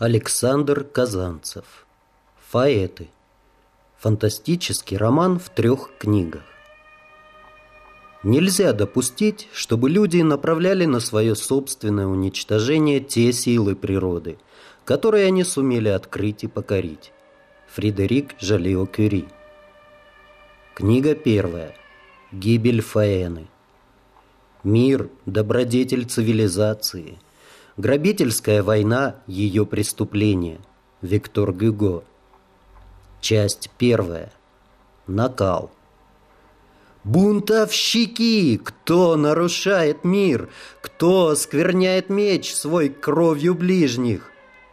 Александр Казанцев. Фаэты. Фантастический роман в трех книгах. Нельзя допустить, чтобы люди направляли на свое собственное уничтожение те силы природы, которые они сумели открыть и покорить. Фредерик Жалио Кюри. Книга первая. Гибель Фаэны. Мир – добродетель цивилизации – Грабительская война – ее преступление. Виктор Гюго. Часть первая. Накал. Бунтовщики! Кто нарушает мир? Кто оскверняет меч свой кровью ближних?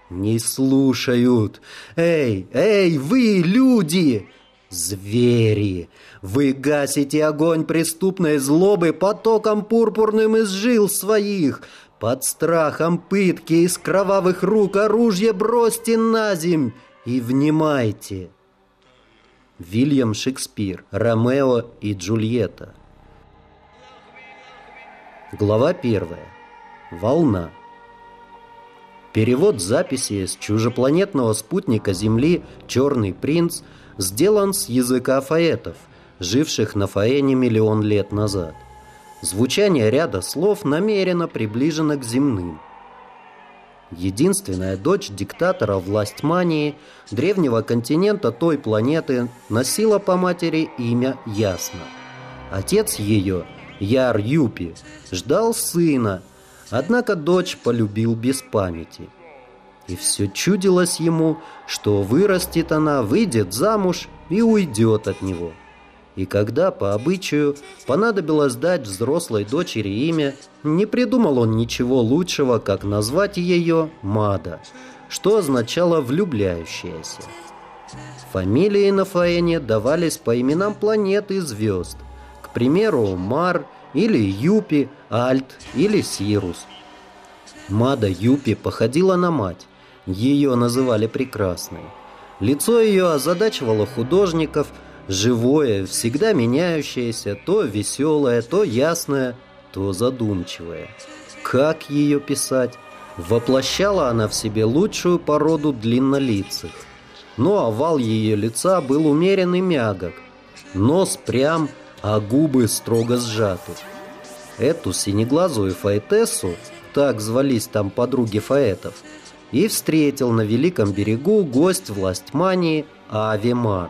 Не слушают. Эй, эй, вы, люди! Звери! Вы гасите огонь преступной злобы потоком пурпурным из жил своих – под страхом пытки из кровавых рук оружие бросьте на земь и внимайте. Вильям Шекспир, Ромео и Джульетта. Глава первая. Волна. Перевод записи с чужепланетного спутника Земли «Черный принц» сделан с языка фаэтов, живших на Фаэне миллион лет назад. Звучание ряда слов намеренно приближено к земным. Единственная дочь диктатора власть мании древнего континента той планеты носила по матери имя Ясно. Отец ее, Яр Юпи, ждал сына, однако дочь полюбил без памяти. И все чудилось ему, что вырастет она, выйдет замуж и уйдет от него – и когда, по обычаю, понадобилось дать взрослой дочери имя, не придумал он ничего лучшего, как назвать ее Мада, что означало «влюбляющаяся». Фамилии на Фаэне давались по именам планет и звезд. К примеру, Мар или Юпи, Альт или Сирус. Мада Юпи походила на мать. Ее называли прекрасной. Лицо ее озадачивало художников – живое, всегда меняющееся, то веселое, то ясное, то задумчивое. Как ее писать? Воплощала она в себе лучшую породу длиннолицых. Но овал ее лица был умерен и мягок. Нос прям, а губы строго сжаты. Эту синеглазую фаэтессу, так звались там подруги фаэтов, и встретил на Великом берегу гость власть мании Авимар.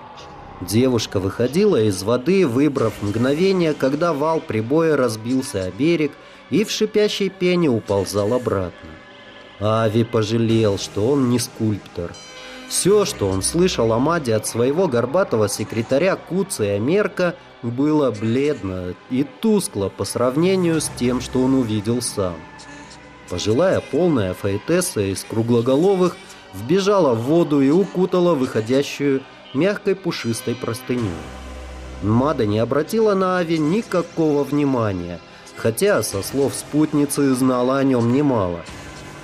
Девушка выходила из воды, выбрав мгновение, когда вал прибоя разбился о берег и в шипящей пене уползал обратно. Ави пожалел, что он не скульптор. Все, что он слышал о Маде от своего горбатого секретаря Куция Мерка, было бледно и тускло по сравнению с тем, что он увидел сам. Пожилая полная фаэтесса из круглоголовых вбежала в воду и укутала выходящую мягкой пушистой простыней. Мада не обратила на Ави никакого внимания, хотя, со слов спутницы, знала о нем немало.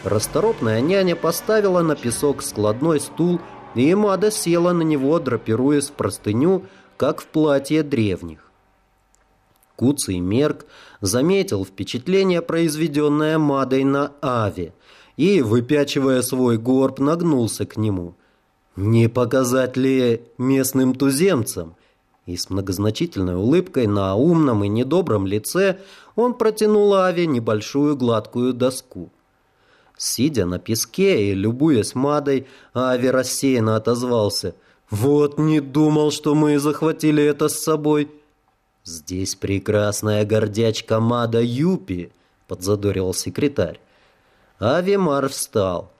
Расторопная няня поставила на песок складной стул, и Мада села на него, драпируясь в простыню, как в платье древних. Куцый Мерк заметил впечатление, произведенное Мадой на Аве, и, выпячивая свой горб, нагнулся к нему. Не показать ли местным туземцам? И с многозначительной улыбкой на умном и недобром лице он протянул Аве небольшую гладкую доску. Сидя на песке и любуясь Мадой, Ави рассеянно отозвался. «Вот не думал, что мы захватили это с собой». «Здесь прекрасная гордячка Мада Юпи», — подзадорил секретарь. Авимар встал.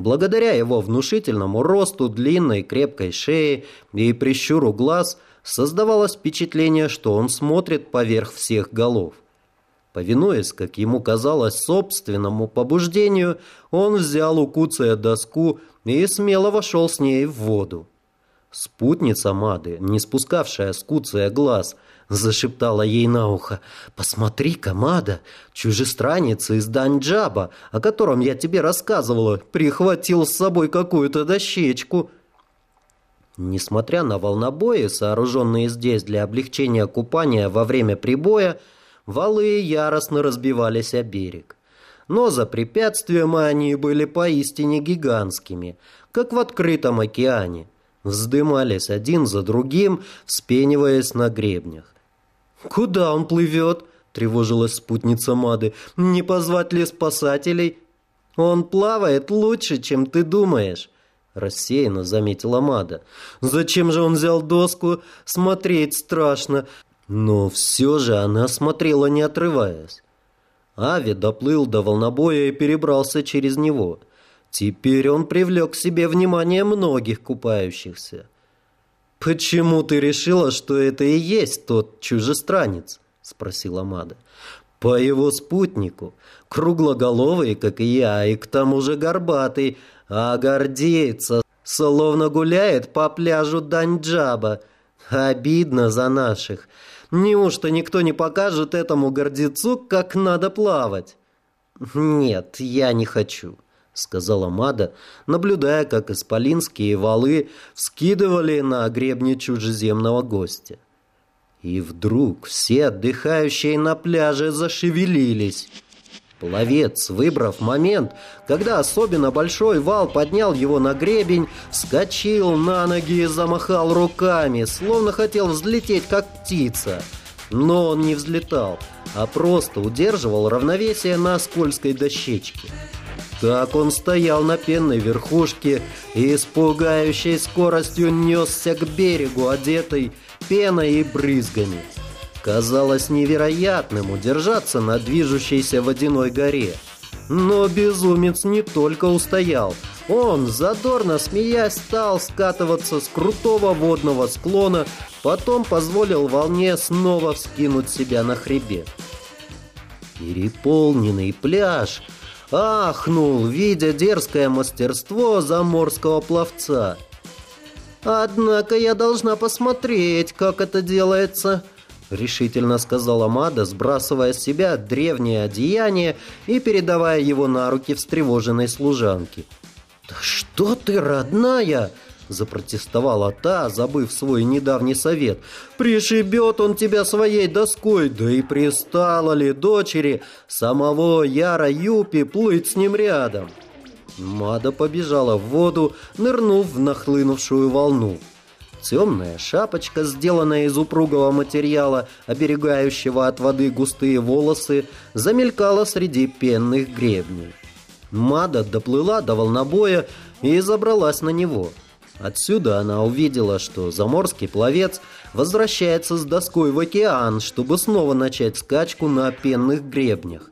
Благодаря его внушительному росту, длинной крепкой шее и прищуру глаз создавалось впечатление, что он смотрит поверх всех голов. Повинуясь, как ему казалось, собственному побуждению, он взял у Куция доску и смело вошел с ней в воду. Спутница Мады, не спускавшая с глаз, — зашептала ей на ухо. «Посмотри, Камада, чужестранец из Данджаба, о котором я тебе рассказывала, прихватил с собой какую-то дощечку». Несмотря на волнобои, сооруженные здесь для облегчения купания во время прибоя, валы яростно разбивались о берег. но за препятствием они были поистине гигантскими, как в открытом океане. Вздымались один за другим, вспениваясь на гребнях. «Куда он плывет?» — тревожилась спутница Мады. «Не позвать ли спасателей?» «Он плавает лучше, чем ты думаешь», — рассеянно заметила Мада. «Зачем же он взял доску? Смотреть страшно». Но все же она смотрела, не отрываясь. Ави доплыл до волнобоя и перебрался через него. Теперь он привлек к себе внимание многих купающихся. «Почему ты решила, что это и есть тот чужестранец?» — спросила Мада. «По его спутнику. Круглоголовый, как и я, и к тому же горбатый, а гордеется, словно гуляет по пляжу Даньджаба. Обидно за наших. Неужто никто не покажет этому гордецу, как надо плавать?» «Нет, я не хочу», — сказала Мада, наблюдая, как исполинские валы вскидывали на гребни чужеземного гостя. И вдруг все отдыхающие на пляже зашевелились. Пловец, выбрав момент, когда особенно большой вал поднял его на гребень, вскочил на ноги и замахал руками, словно хотел взлететь, как птица. Но он не взлетал, а просто удерживал равновесие на скользкой дощечке. Так он стоял на пенной верхушке и с пугающей скоростью несся к берегу, одетый пеной и брызгами. Казалось невероятным удержаться на движущейся водяной горе. Но безумец не только устоял. Он, задорно смеясь, стал скатываться с крутого водного склона, потом позволил волне снова вскинуть себя на хребет. Переполненный пляж — ахнул, видя дерзкое мастерство заморского пловца. «Однако я должна посмотреть, как это делается», — решительно сказала Мада, сбрасывая с себя древнее одеяние и передавая его на руки встревоженной служанке. «Да что ты, родная!» Запротестовала та, забыв свой недавний совет. «Пришибет он тебя своей доской, да и пристала ли дочери самого Яра Юпи плыть с ним рядом?» Мада побежала в воду, нырнув в нахлынувшую волну. Темная шапочка, сделанная из упругого материала, оберегающего от воды густые волосы, замелькала среди пенных гребней. Мада доплыла до волнобоя и забралась на него – Отсюда она увидела, что заморский пловец возвращается с доской в океан, чтобы снова начать скачку на пенных гребнях.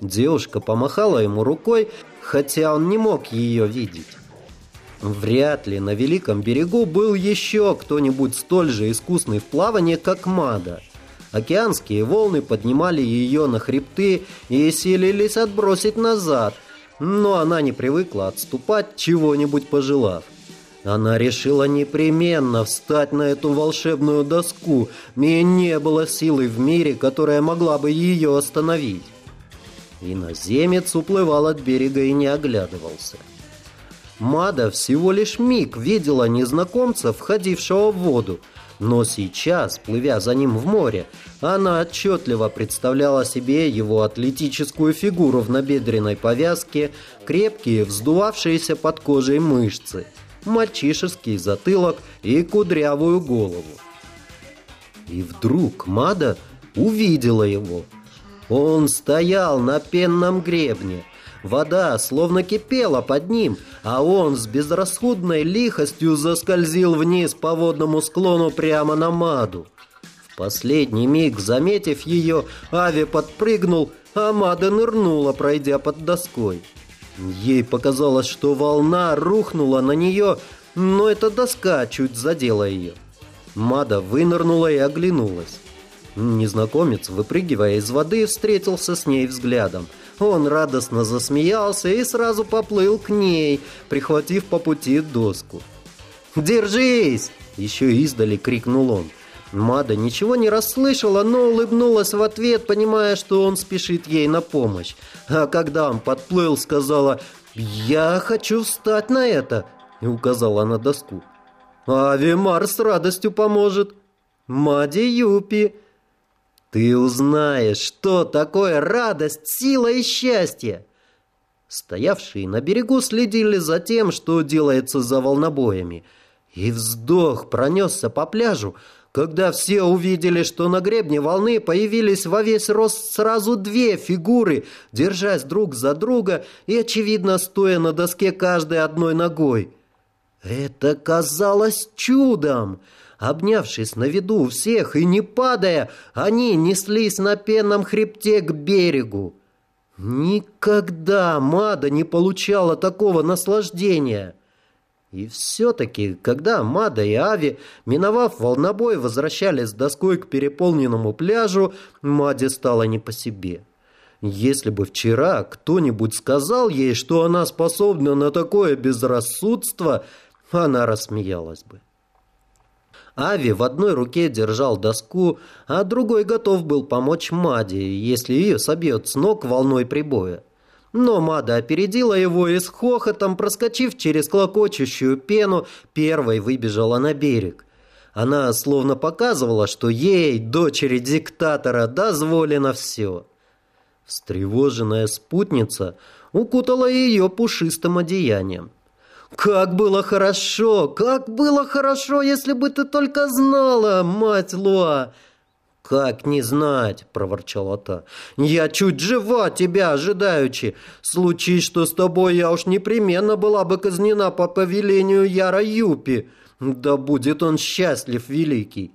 Девушка помахала ему рукой, хотя он не мог ее видеть. Вряд ли на Великом берегу был еще кто-нибудь столь же искусный в плавании, как Мада. Океанские волны поднимали ее на хребты и селились отбросить назад, но она не привыкла отступать, чего-нибудь пожелав. Она решила непременно встать на эту волшебную доску, и не было силы в мире, которая могла бы ее остановить. Иноземец уплывал от берега и не оглядывался. Мада всего лишь миг видела незнакомца, входившего в воду, но сейчас, плывя за ним в море, она отчетливо представляла себе его атлетическую фигуру в набедренной повязке, крепкие, вздувавшиеся под кожей мышцы – мальчишеский затылок и кудрявую голову. И вдруг Мада увидела его. Он стоял на пенном гребне. Вода словно кипела под ним, а он с безрасходной лихостью заскользил вниз по водному склону прямо на Маду. В последний миг, заметив ее, Ави подпрыгнул, а Мада нырнула, пройдя под доской. Ей показалось, что волна рухнула на нее, но эта доска чуть задела ее. Мада вынырнула и оглянулась. Незнакомец, выпрыгивая из воды, встретился с ней взглядом. Он радостно засмеялся и сразу поплыл к ней, прихватив по пути доску. «Держись!» — еще издали крикнул он. Мада ничего не расслышала, но улыбнулась в ответ, понимая, что он спешит ей на помощь. А когда он подплыл, сказала «Я хочу встать на это!» и указала на доску. «Авимар с радостью поможет!» «Мади Юпи!» «Ты узнаешь, что такое радость, сила и счастье!» Стоявшие на берегу следили за тем, что делается за волнобоями. И вздох пронесся по пляжу, когда все увидели, что на гребне волны появились во весь рост сразу две фигуры, держась друг за друга и, очевидно, стоя на доске каждой одной ногой. Это казалось чудом! Обнявшись на виду у всех и не падая, они неслись на пенном хребте к берегу. Никогда Мада не получала такого наслаждения. И все-таки, когда Мада и Ави, миновав волнобой, возвращались с доской к переполненному пляжу, Маде стало не по себе. Если бы вчера кто-нибудь сказал ей, что она способна на такое безрассудство, она рассмеялась бы. Ави в одной руке держал доску, а другой готов был помочь Маде, если ее собьет с ног волной прибоя. Но Мада опередила его и с хохотом, проскочив через клокочущую пену, первой выбежала на берег. Она словно показывала, что ей, дочери диктатора, дозволено все. Встревоженная спутница укутала ее пушистым одеянием. «Как было хорошо! Как было хорошо, если бы ты только знала, мать Луа!» «Как не знать?» — проворчала та. «Я чуть жива тебя ожидаючи. Случись, что с тобой я уж непременно была бы казнена по повелению Яра Юпи. Да будет он счастлив, великий!»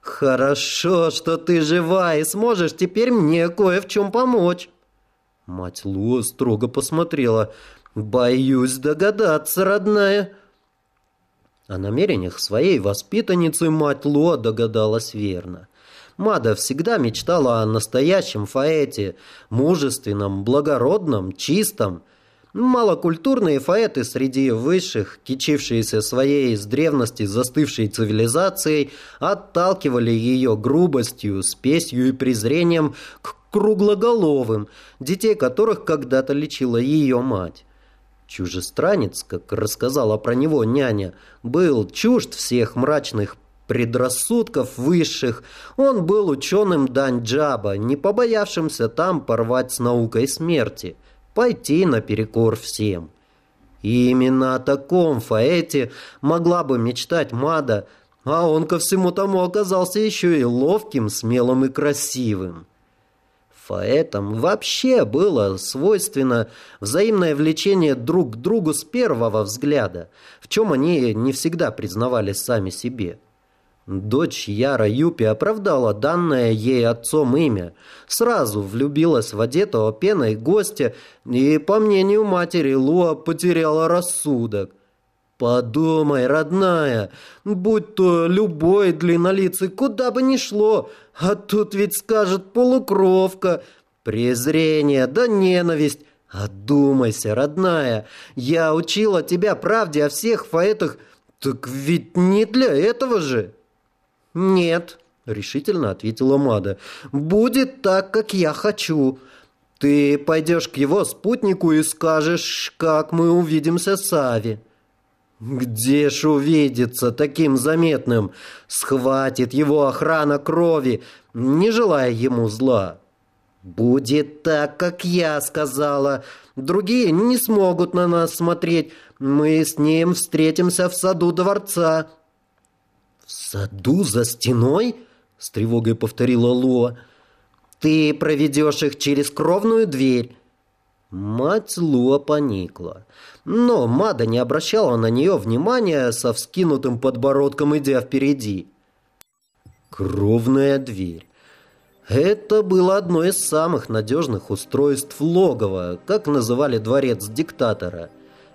«Хорошо, что ты жива и сможешь теперь мне кое в чем помочь!» Мать Луа строго посмотрела. «Боюсь догадаться, родная!» О намерениях своей воспитанницы мать Луа догадалась верно. Мада всегда мечтала о настоящем фаэте, мужественном, благородном, чистом. Малокультурные фаэты среди высших, кичившиеся своей с древности застывшей цивилизацией, отталкивали ее грубостью, спесью и презрением к круглоголовым, детей которых когда-то лечила ее мать. Чужестранец, как рассказала про него няня, был чужд всех мрачных предрассудков высших, он был ученым Данджаба, не побоявшимся там порвать с наукой смерти, пойти наперекор всем. И именно о таком Фаэте могла бы мечтать Мада, а он ко всему тому оказался еще и ловким, смелым и красивым. Фаэтам вообще было свойственно взаимное влечение друг к другу с первого взгляда, в чем они не всегда признавались сами себе. Дочь Яра Юпи оправдала данное ей отцом имя, сразу влюбилась в одетого пеной гостя и, по мнению матери, Луа потеряла рассудок. «Подумай, родная, будь то любой длиннолицый, куда бы ни шло, а тут ведь скажет полукровка, презрение да ненависть». «Одумайся, родная, я учила тебя правде о всех фаэтах, так ведь не для этого же». «Нет», — решительно ответила Мада. «Будет так, как я хочу. Ты пойдешь к его спутнику и скажешь, как мы увидимся с Ави». «Где ж увидеться таким заметным? Схватит его охрана крови, не желая ему зла». «Будет так, как я сказала. Другие не смогут на нас смотреть. Мы с ним встретимся в саду дворца». «В саду за стеной?» — с тревогой повторила Луа. «Ты проведешь их через кровную дверь». Мать Луа поникла. Но Мада не обращала на нее внимания, со вскинутым подбородком идя впереди. Кровная дверь. Это было одно из самых надежных устройств логова, как называли дворец диктатора.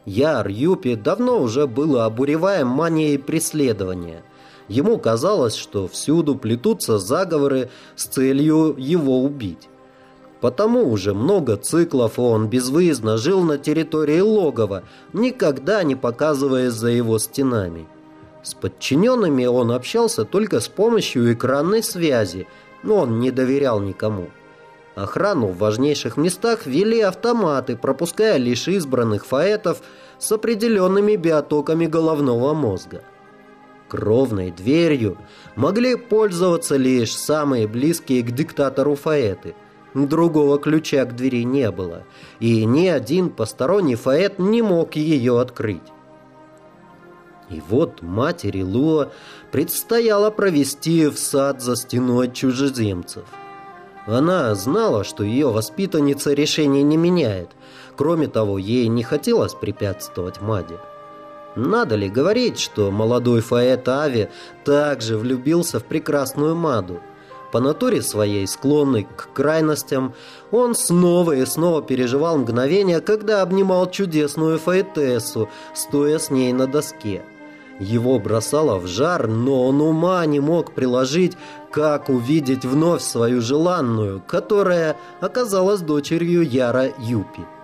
Яр Юпи давно уже было обуреваем манией преследования – Ему казалось, что всюду плетутся заговоры с целью его убить. Потому уже много циклов он безвыездно жил на территории логова, никогда не показываясь за его стенами. С подчиненными он общался только с помощью экранной связи, но он не доверял никому. Охрану в важнейших местах вели автоматы, пропуская лишь избранных фаэтов с определенными биотоками головного мозга. Кровной дверью могли пользоваться лишь самые близкие к диктатору фаэты. другого ключа к двери не было, и ни один посторонний фаэт не мог ее открыть. И вот матери Луа предстояло провести в сад за стеной чужеземцев. Она знала, что ее воспитанница решение не меняет. Кроме того, ей не хотелось препятствовать Маде. Надо ли говорить, что молодой Фаэт Ави также влюбился в прекрасную Маду? По натуре своей, склонной к крайностям, он снова и снова переживал мгновение, когда обнимал чудесную Фаэтессу, стоя с ней на доске. Его бросало в жар, но он ума не мог приложить, как увидеть вновь свою желанную, которая оказалась дочерью Яра Юпи.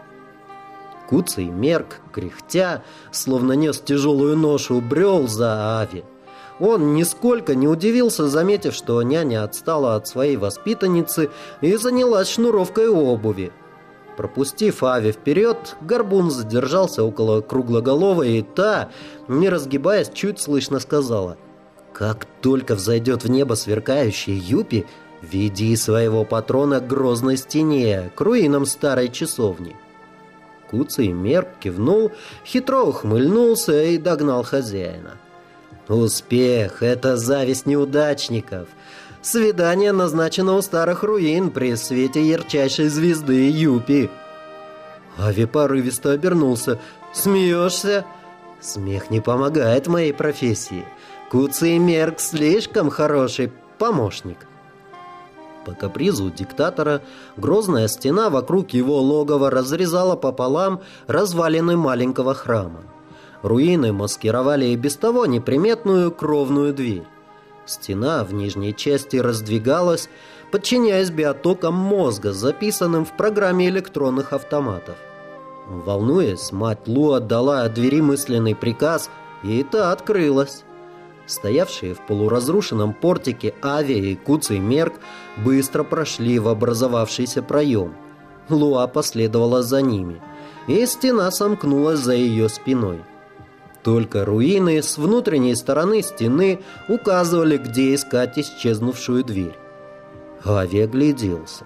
Куцый мерк, кряхтя, словно нес тяжелую ношу, брел за Ави. Он нисколько не удивился, заметив, что няня отстала от своей воспитанницы и занялась шнуровкой обуви. Пропустив Ави вперед, Горбун задержался около круглоголовой, и та, не разгибаясь, чуть слышно сказала «Как только взойдет в небо сверкающий Юпи, веди своего патрона к грозной стене, к руинам старой часовни». Куцый мерк кивнул, хитро ухмыльнулся и догнал хозяина. «Успех — это зависть неудачников!» Свидание назначено у старых руин при свете ярчайшей звезды Юпи. Ави порывисто обернулся. «Смеешься?» «Смех не помогает моей профессии. Куцый Мерк слишком хороший помощник». По капризу диктатора грозная стена вокруг его логова разрезала пополам развалины маленького храма. Руины маскировали и без того неприметную кровную дверь. Стена в нижней части раздвигалась, подчиняясь биотокам мозга, записанным в программе электронных автоматов. Волнуясь, мать Лу отдала от двери мысленный приказ, и та открылась. Стоявшие в полуразрушенном портике Ави и Куцый Мерк быстро прошли в образовавшийся проем. Луа последовала за ними, и стена сомкнулась за ее спиной. Только руины с внутренней стороны стены указывали, где искать исчезнувшую дверь. Ави огляделся.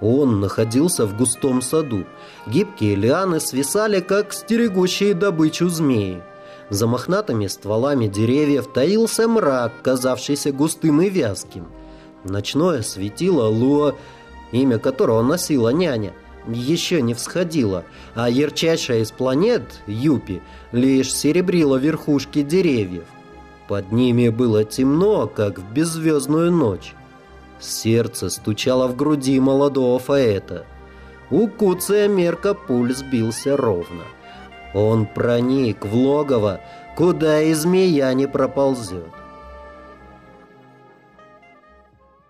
Он находился в густом саду. Гибкие лианы свисали, как стерегущие добычу змеи. За мохнатыми стволами деревьев таился мрак, казавшийся густым и вязким. Ночное светило Луа, имя которого носила няня, еще не всходило, а ярчайшая из планет, Юпи, лишь серебрила верхушки деревьев. Под ними было темно, как в беззвездную ночь. Сердце стучало в груди молодого Фаэта. У Куция мерка пульс бился ровно. Он проник в логово, куда и змея не проползет.